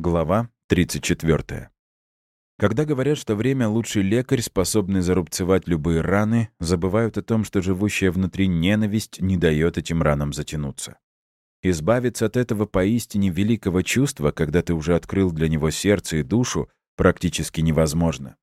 Глава 34. Когда говорят, что время — лучший лекарь, способный зарубцевать любые раны, забывают о том, что живущая внутри ненависть не дает этим ранам затянуться. Избавиться от этого поистине великого чувства, когда ты уже открыл для него сердце и душу, практически невозможно.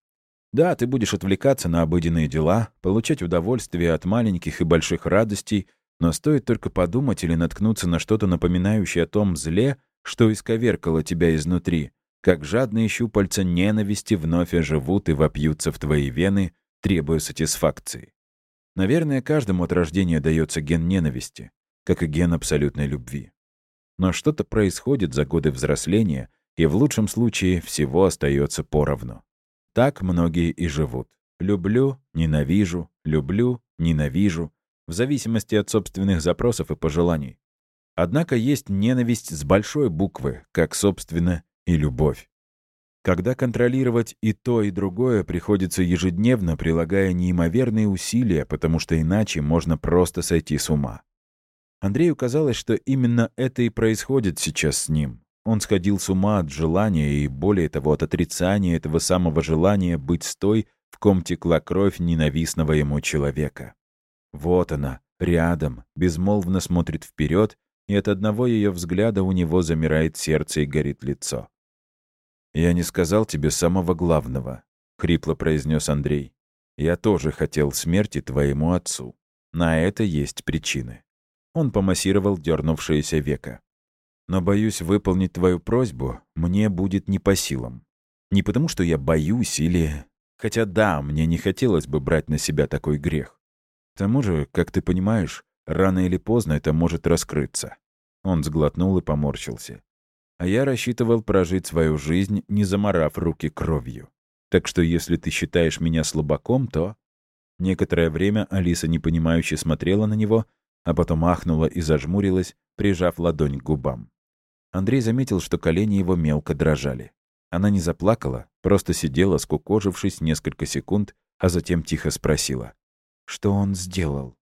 Да, ты будешь отвлекаться на обыденные дела, получать удовольствие от маленьких и больших радостей, но стоит только подумать или наткнуться на что-то напоминающее о том зле, что исковеркало тебя изнутри, как жадные щупальца ненависти вновь оживут и вопьются в твои вены, требуя сатисфакции. Наверное, каждому от рождения дается ген ненависти, как и ген абсолютной любви. Но что-то происходит за годы взросления, и в лучшем случае всего остается поровну. Так многие и живут. Люблю, ненавижу, люблю, ненавижу, в зависимости от собственных запросов и пожеланий. Однако есть ненависть с большой буквы, как, собственно, и любовь. Когда контролировать и то, и другое приходится ежедневно, прилагая неимоверные усилия, потому что иначе можно просто сойти с ума. Андрею казалось, что именно это и происходит сейчас с ним. Он сходил с ума от желания и, более того, от отрицания этого самого желания быть с той, в ком текла кровь ненавистного ему человека. Вот она, рядом, безмолвно смотрит вперед и от одного ее взгляда у него замирает сердце и горит лицо. «Я не сказал тебе самого главного», — хрипло произнес Андрей. «Я тоже хотел смерти твоему отцу. На это есть причины». Он помассировал дернувшееся века. «Но боюсь выполнить твою просьбу мне будет не по силам. Не потому, что я боюсь или... Хотя да, мне не хотелось бы брать на себя такой грех. К тому же, как ты понимаешь, Рано или поздно это может раскрыться. Он сглотнул и поморщился. А я рассчитывал прожить свою жизнь, не заморав руки кровью. Так что если ты считаешь меня слабаком, то... Некоторое время Алиса непонимающе смотрела на него, а потом ахнула и зажмурилась, прижав ладонь к губам. Андрей заметил, что колени его мелко дрожали. Она не заплакала, просто сидела, скукожившись несколько секунд, а затем тихо спросила. «Что он сделал?»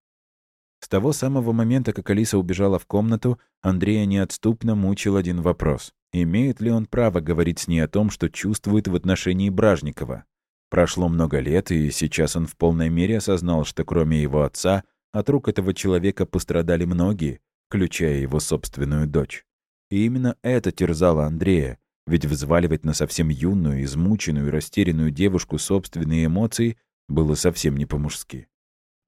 С того самого момента, как Алиса убежала в комнату, Андрея неотступно мучил один вопрос. Имеет ли он право говорить с ней о том, что чувствует в отношении Бражникова? Прошло много лет, и сейчас он в полной мере осознал, что кроме его отца, от рук этого человека пострадали многие, включая его собственную дочь. И именно это терзало Андрея, ведь взваливать на совсем юную, измученную и растерянную девушку собственные эмоции было совсем не по-мужски.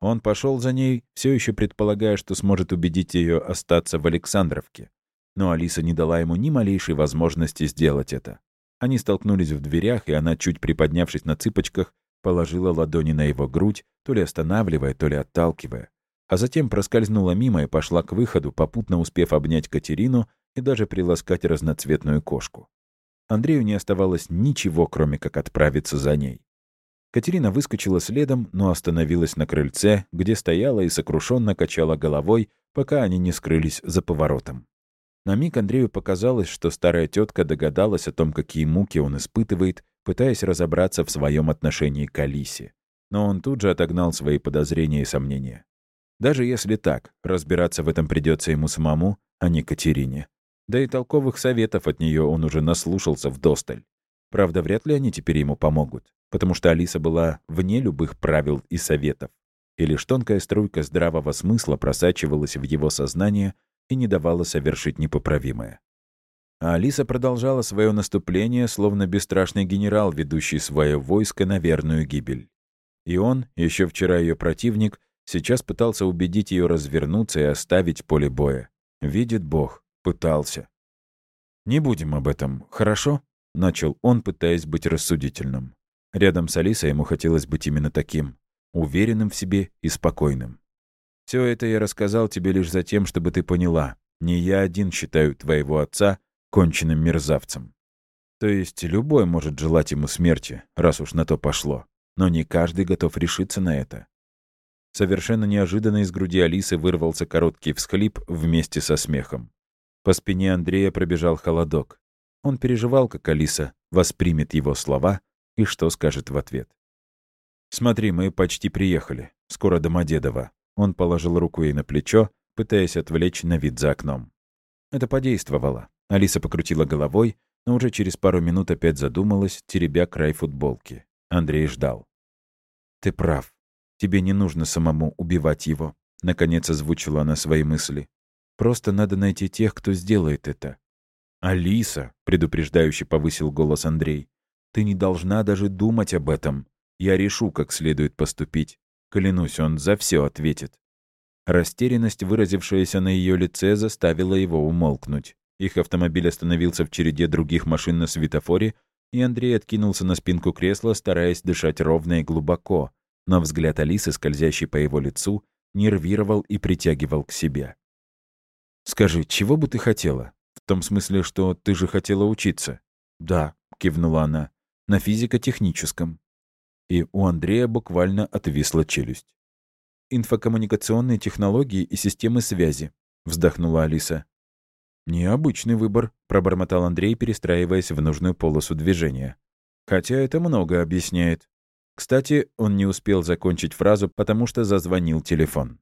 Он пошел за ней, все еще предполагая, что сможет убедить ее остаться в Александровке. Но Алиса не дала ему ни малейшей возможности сделать это. Они столкнулись в дверях, и она, чуть приподнявшись на цыпочках, положила ладони на его грудь, то ли останавливая, то ли отталкивая. А затем проскользнула мимо и пошла к выходу, попутно успев обнять Катерину и даже приласкать разноцветную кошку. Андрею не оставалось ничего, кроме как отправиться за ней. Катерина выскочила следом, но остановилась на крыльце, где стояла и сокрушенно качала головой, пока они не скрылись за поворотом. На миг Андрею показалось, что старая тетка догадалась о том, какие муки он испытывает, пытаясь разобраться в своем отношении к Алисе. Но он тут же отогнал свои подозрения и сомнения. Даже если так, разбираться в этом придется ему самому, а не Катерине. Да и толковых советов от нее он уже наслушался в досталь. Правда, вряд ли они теперь ему помогут потому что Алиса была вне любых правил и советов, и лишь тонкая струйка здравого смысла просачивалась в его сознание и не давала совершить непоправимое. А Алиса продолжала свое наступление, словно бесстрашный генерал, ведущий свое войско на верную гибель. И он, еще вчера ее противник, сейчас пытался убедить ее развернуться и оставить поле боя. Видит Бог, пытался. «Не будем об этом, хорошо?» — начал он, пытаясь быть рассудительным. Рядом с Алисой ему хотелось быть именно таким, уверенным в себе и спокойным. Все это я рассказал тебе лишь за тем, чтобы ты поняла. Не я один считаю твоего отца конченным мерзавцем. То есть любой может желать ему смерти, раз уж на то пошло. Но не каждый готов решиться на это. Совершенно неожиданно из груди Алисы вырвался короткий всхлип вместе со смехом. По спине Андрея пробежал холодок. Он переживал, как Алиса воспримет его слова и что скажет в ответ. «Смотри, мы почти приехали. Скоро Домодедово». Он положил руку ей на плечо, пытаясь отвлечь на вид за окном. Это подействовало. Алиса покрутила головой, но уже через пару минут опять задумалась, теребя край футболки. Андрей ждал. «Ты прав. Тебе не нужно самому убивать его», — наконец озвучила она свои мысли. «Просто надо найти тех, кто сделает это». «Алиса», — предупреждающе повысил голос Андрей, «ты не должна даже думать об этом. Я решу, как следует поступить. Клянусь, он за все ответит». Растерянность, выразившаяся на ее лице, заставила его умолкнуть. Их автомобиль остановился в череде других машин на светофоре, и Андрей откинулся на спинку кресла, стараясь дышать ровно и глубоко, но взгляд Алисы, скользящий по его лицу, нервировал и притягивал к себе. «Скажи, чего бы ты хотела? В том смысле, что ты же хотела учиться?» «Да», — кивнула она, — «на физико-техническом». И у Андрея буквально отвисла челюсть. «Инфокоммуникационные технологии и системы связи», — вздохнула Алиса. «Необычный выбор», — пробормотал Андрей, перестраиваясь в нужную полосу движения. «Хотя это много объясняет. Кстати, он не успел закончить фразу, потому что зазвонил телефон.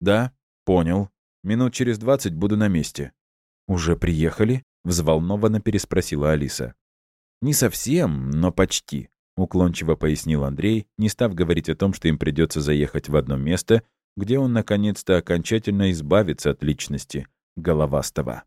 «Да, понял. Минут через двадцать буду на месте». «Уже приехали?» — взволнованно переспросила Алиса. «Не совсем, но почти», — уклончиво пояснил Андрей, не став говорить о том, что им придется заехать в одно место, где он наконец-то окончательно избавится от личности головастого.